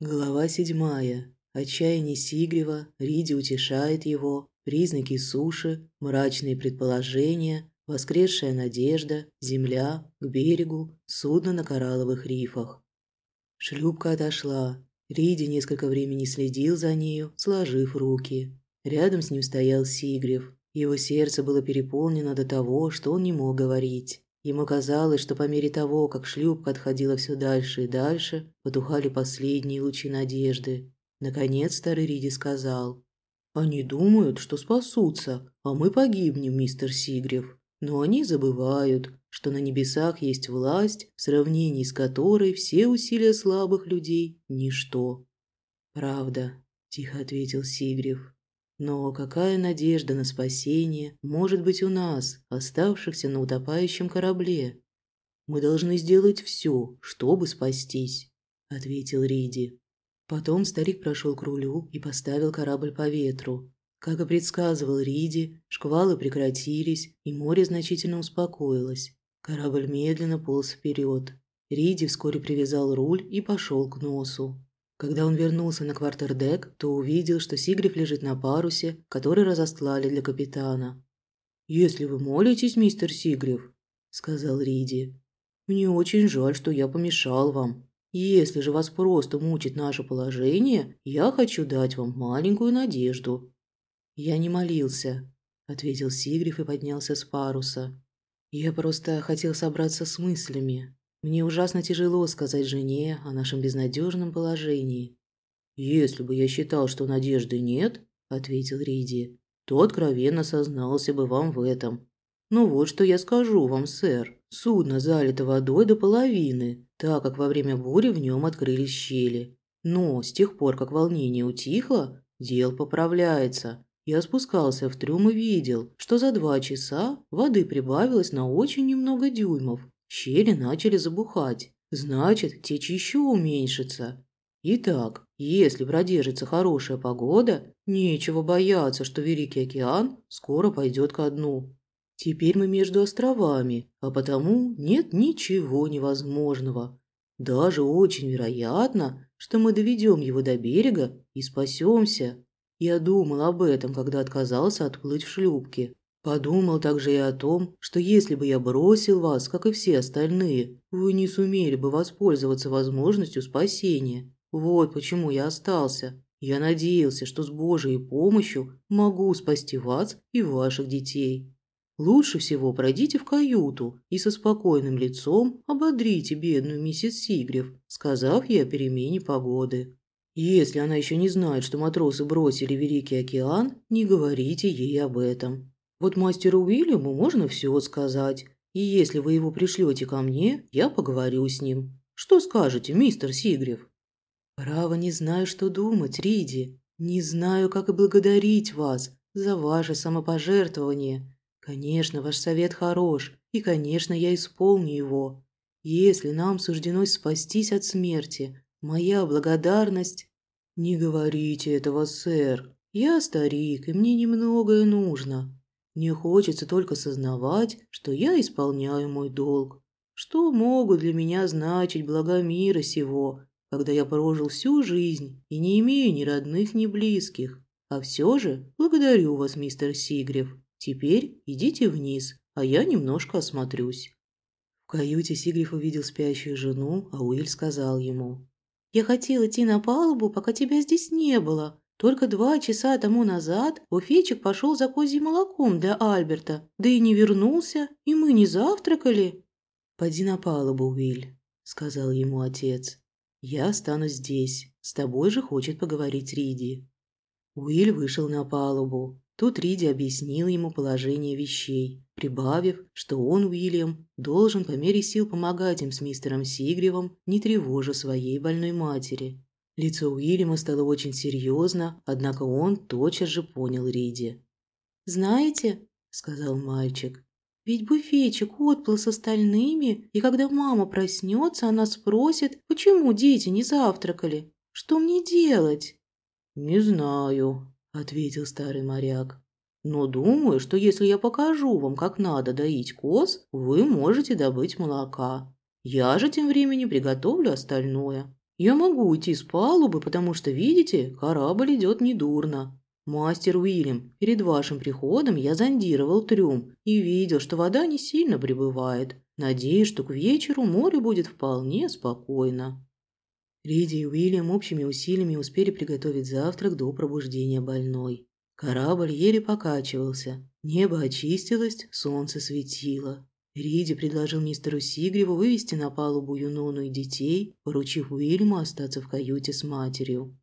Глава седьмая. Отчаяние Сигрева, Риди утешает его, признаки суши, мрачные предположения, воскресшая надежда, земля, к берегу, судно на коралловых рифах. Шлюпка отошла. Риди несколько времени следил за нею, сложив руки. Рядом с ним стоял Сигрев. Его сердце было переполнено до того, что он не мог говорить. Ему казалось, что по мере того, как шлюпка отходила все дальше и дальше, потухали последние лучи надежды. Наконец старый Риди сказал. «Они думают, что спасутся, а мы погибнем, мистер Сигрев. Но они забывают, что на небесах есть власть, в сравнении с которой все усилия слабых людей – ничто». «Правда», – тихо ответил Сигрев. Но какая надежда на спасение может быть у нас, оставшихся на утопающем корабле? Мы должны сделать все, чтобы спастись, ответил Риди. Потом старик прошел к рулю и поставил корабль по ветру. Как и предсказывал Риди, шквалы прекратились, и море значительно успокоилось. Корабль медленно полз вперед. Риди вскоре привязал руль и пошел к носу. Когда он вернулся на квартердек, то увидел, что Сигриф лежит на парусе, который разостлали для капитана. «Если вы молитесь, мистер Сигриф», — сказал Риди, — «мне очень жаль, что я помешал вам. Если же вас просто мучит наше положение, я хочу дать вам маленькую надежду». «Я не молился», — ответил Сигриф и поднялся с паруса. «Я просто хотел собраться с мыслями, мне ужасно тяжело сказать жене о нашем безнадежном положении. «Если бы я считал, что надежды нет», – ответил Риди, – «то откровенно сознался бы вам в этом. Ну вот что я скажу вам, сэр. Судно залито водой до половины, так как во время бури в нем открылись щели. Но с тех пор, как волнение утихло, дел поправляется. Я спускался в трюм и видел, что за два часа воды прибавилось на очень немного дюймов, Щели начали забухать, значит, течь еще уменьшится. Итак, если продержится хорошая погода, нечего бояться, что Великий океан скоро пойдет ко дну. Теперь мы между островами, а потому нет ничего невозможного. Даже очень вероятно, что мы доведем его до берега и спасемся. Я думал об этом, когда отказался отплыть в шлюпке. Подумал также и о том, что если бы я бросил вас, как и все остальные, вы не сумели бы воспользоваться возможностью спасения. Вот почему я остался. Я надеялся, что с Божьей помощью могу спасти вас и ваших детей. Лучше всего пройдите в каюту и со спокойным лицом ободрите бедную миссис Сигрев, сказав ей о перемене погоды. Если она еще не знает, что матросы бросили Великий океан, не говорите ей об этом. Вот мастеру Уильяму можно все сказать, и если вы его пришлете ко мне, я поговорю с ним. Что скажете, мистер Сигрев?» «Право не знаю, что думать, Риди. Не знаю, как и благодарить вас за ваше самопожертвование. Конечно, ваш совет хорош, и, конечно, я исполню его. Если нам суждено спастись от смерти, моя благодарность...» «Не говорите этого, сэр. Я старик, и мне немногое нужно. Мне хочется только сознавать, что я исполняю мой долг. Что могут для меня значить блага мира сего, когда я прожил всю жизнь и не имею ни родных, ни близких? А все же благодарю вас, мистер Сигрев. Теперь идите вниз, а я немножко осмотрюсь». В каюте Сигрев увидел спящую жену, а Уиль сказал ему. «Я хотел идти на палубу, пока тебя здесь не было, только два часа тому назад буфетчик пошел за козьим молоком для Альберта, да и не вернулся, и мы не завтракали. «Поди на палубу, Уиль», — сказал ему отец. «Я останусь здесь. С тобой же хочет поговорить Риди». Уиль вышел на палубу. Тут Риди объяснил ему положение вещей, прибавив, что он, Уильям, должен по мере сил помогать им с мистером Сигревом, не тревожа своей больной матери. Лицо Уильяма стало очень серьезно, однако он тотчас же понял Риди. «Знаете», — сказал мальчик, — «ведь буфетчик отплыл с остальными, и когда мама проснется, она спросит, почему дети не завтракали. Что мне делать?» «Не знаю», — ответил старый моряк. «Но думаю, что если я покажу вам, как надо доить коз, вы можете добыть молока. Я же тем временем приготовлю остальное. Я могу уйти с палубы, потому что, видите, корабль идет недурно. Мастер Уильям, перед вашим приходом я зондировал трюм и видел, что вода не сильно прибывает. Надеюсь, что к вечеру море будет вполне спокойно». Риди и Уильям общими усилиями успели приготовить завтрак до пробуждения больной. Корабль еле покачивался, небо очистилось, солнце светило. Риди предложил мистеру Сигреву вывести на палубу Юнону и детей, поручив Уильяму остаться в каюте с матерью.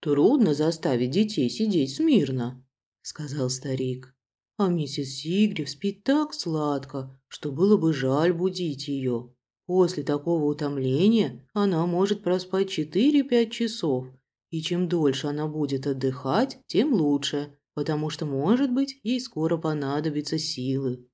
«Трудно заставить детей сидеть смирно», — сказал старик. «А миссис Сигрев спит так сладко, что было бы жаль будить ее. После такого утомления она может проспать четыре-пять часов, и чем дольше она будет отдыхать, тем лучше, потому что, может быть, ей скоро понадобятся силы.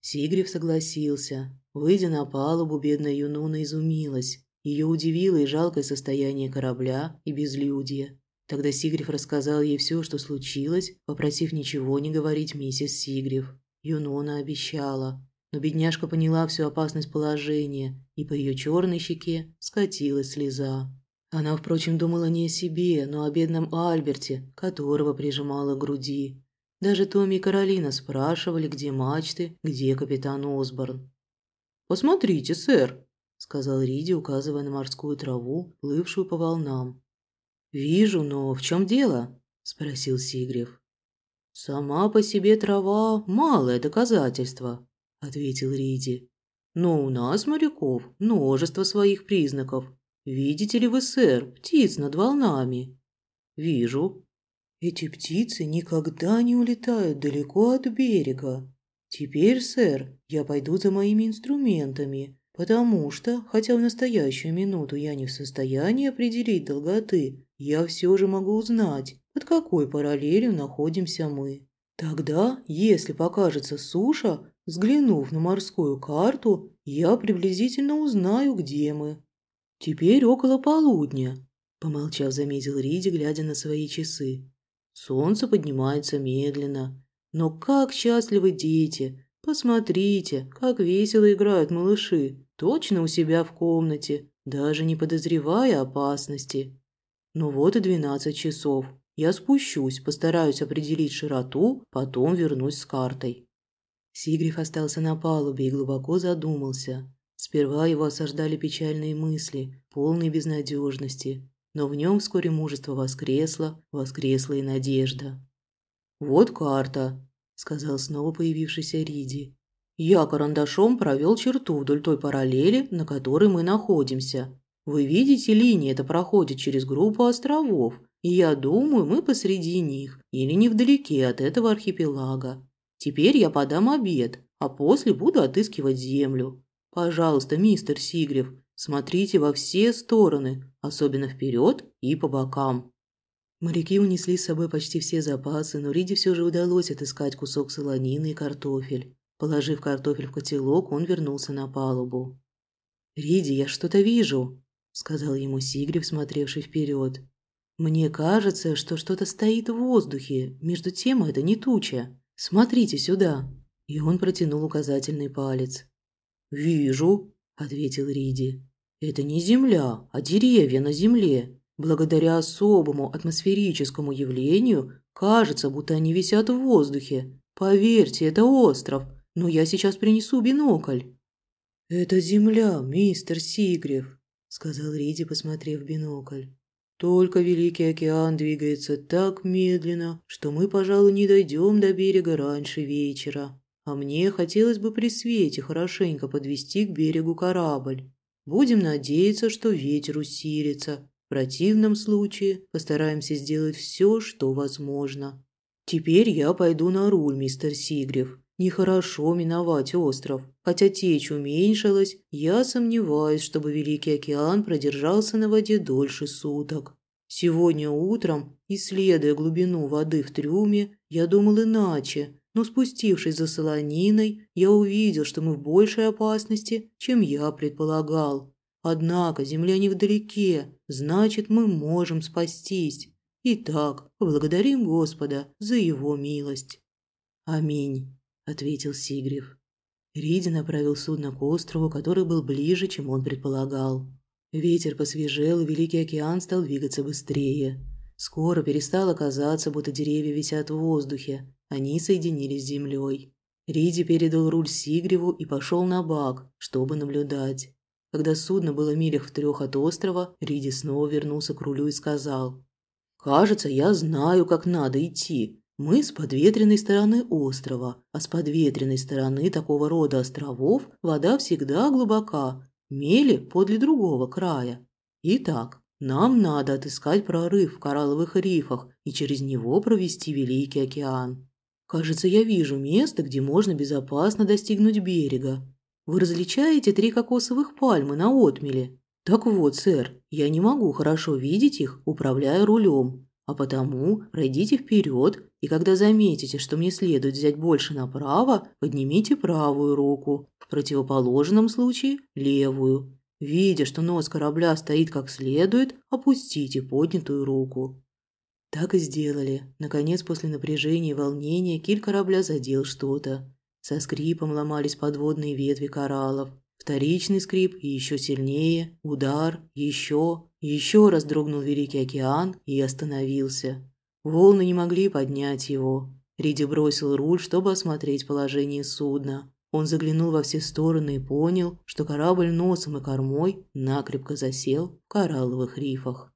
Сигрев согласился. Выйдя на палубу, бедная Юнуна изумилась. Ее удивило и жалкое состояние корабля, и безлюдье. Тогда Сигрев рассказал ей все, что случилось, попросив ничего не говорить миссис Сигрев. Юнона обещала. Но бедняжка поняла всю опасность положения, и по ее черной щеке скатилась слеза. Она, впрочем, думала не о себе, но о бедном Альберте, которого прижимала к груди. Даже Томми и Каролина спрашивали, где мачты, где капитан Осборн. «Посмотрите, сэр», — сказал Риди, указывая на морскую траву, плывшую по волнам. «Вижу, но в чем дело?» – спросил Сигрев. «Сама по себе трава – малое доказательство», – ответил Риди. «Но у нас, моряков, множество своих признаков, «Видите ли вы, сэр, птиц над волнами?» «Вижу». «Эти птицы никогда не улетают далеко от берега. Теперь, сэр, я пойду за моими инструментами, потому что, хотя в настоящую минуту я не в состоянии определить долготы, я все же могу узнать, под какой параллелью находимся мы. Тогда, если покажется суша, взглянув на морскую карту, я приблизительно узнаю, где мы. «Теперь около полудня», – помолчав, заметил Риди, глядя на свои часы. «Солнце поднимается медленно. Но как счастливы дети! Посмотрите, как весело играют малыши, точно у себя в комнате, даже не подозревая опасности. Ну вот и двенадцать часов. Я спущусь, постараюсь определить широту, потом вернусь с картой». Сигриф остался на палубе и глубоко задумался. Сперва его осаждали печальные мысли, полные безнадежности, но в нем вскоре мужество воскресло, воскресла и надежда. «Вот карта», – сказал снова появившийся Риди. «Я карандашом провел черту вдоль той параллели, на которой мы находимся. Вы видите, линия эта проходит через группу островов, и я думаю, мы посреди них, или невдалеке от этого архипелага. Теперь я подам обед, а после буду отыскивать землю. Пожалуйста, мистер Сигрев, смотрите во все стороны, особенно вперед и по бокам. Моряки унесли с собой почти все запасы, но Риде все же удалось отыскать кусок солонины и картофель. Положив картофель в котелок, он вернулся на палубу. «Риди, я что-то вижу», — сказал ему Сигрев, смотревший вперед. «Мне кажется, что что-то стоит в воздухе, между тем это не туча. Смотрите сюда». И он протянул указательный палец. «Вижу», – ответил Риди. «Это не Земля, а деревья на Земле. Благодаря особому атмосферическому явлению кажется, будто они висят в воздухе. Поверьте, это остров, но я сейчас принесу бинокль». «Это Земля, мистер Сигрев», – сказал Риди, посмотрев в бинокль. «Только Великий океан двигается так медленно, что мы, пожалуй, не дойдем до берега раньше вечера. А мне хотелось бы при свете хорошенько подвести к берегу корабль. Будем надеяться, что ветер усилится. В противном случае постараемся сделать все, что возможно. Теперь я пойду на руль, мистер Сигрев. Нехорошо миновать остров. Хотя течь уменьшилась, я сомневаюсь, чтобы Великий океан продержался на воде дольше суток. Сегодня утром, исследуя глубину воды в трюме, я думал иначе но спустившись за солониной, я увидел, что мы в большей опасности, чем я предполагал. Однако земля невдалеке, значит, мы можем спастись. Итак, поблагодарим Господа за его милость. Аминь, ответил Сигрев. Риди направил судно к острову, который был ближе, чем он предполагал. Ветер посвежел, и Великий океан стал двигаться быстрее. Скоро перестало казаться, будто деревья висят в воздухе. Они соединились с землей. Риди передал руль Сигреву и пошел на бак, чтобы наблюдать. Когда судно было милях в трех от острова, Риди снова вернулся к рулю и сказал. «Кажется, я знаю, как надо идти. Мы с подветренной стороны острова, а с подветренной стороны такого рода островов вода всегда глубока, мели подле другого края. Итак, нам надо отыскать прорыв в коралловых рифах и через него провести Великий океан. Кажется, я вижу место, где можно безопасно достигнуть берега. Вы различаете три кокосовых пальмы на отмеле? Так вот, сэр, я не могу хорошо видеть их, управляя рулем. А потому пройдите вперед, и когда заметите, что мне следует взять больше направо, поднимите правую руку, в противоположном случае – левую. Видя, что нос корабля стоит как следует, опустите поднятую руку. Так и сделали. Наконец, после напряжения и волнения, киль корабля задел что-то. Со скрипом ломались подводные ветви кораллов. Вторичный скрип и еще сильнее, удар, еще, еще раз дрогнул Великий океан и остановился. Волны не могли поднять его. Риди бросил руль, чтобы осмотреть положение судна. Он заглянул во все стороны и понял, что корабль носом и кормой накрепко засел в коралловых рифах.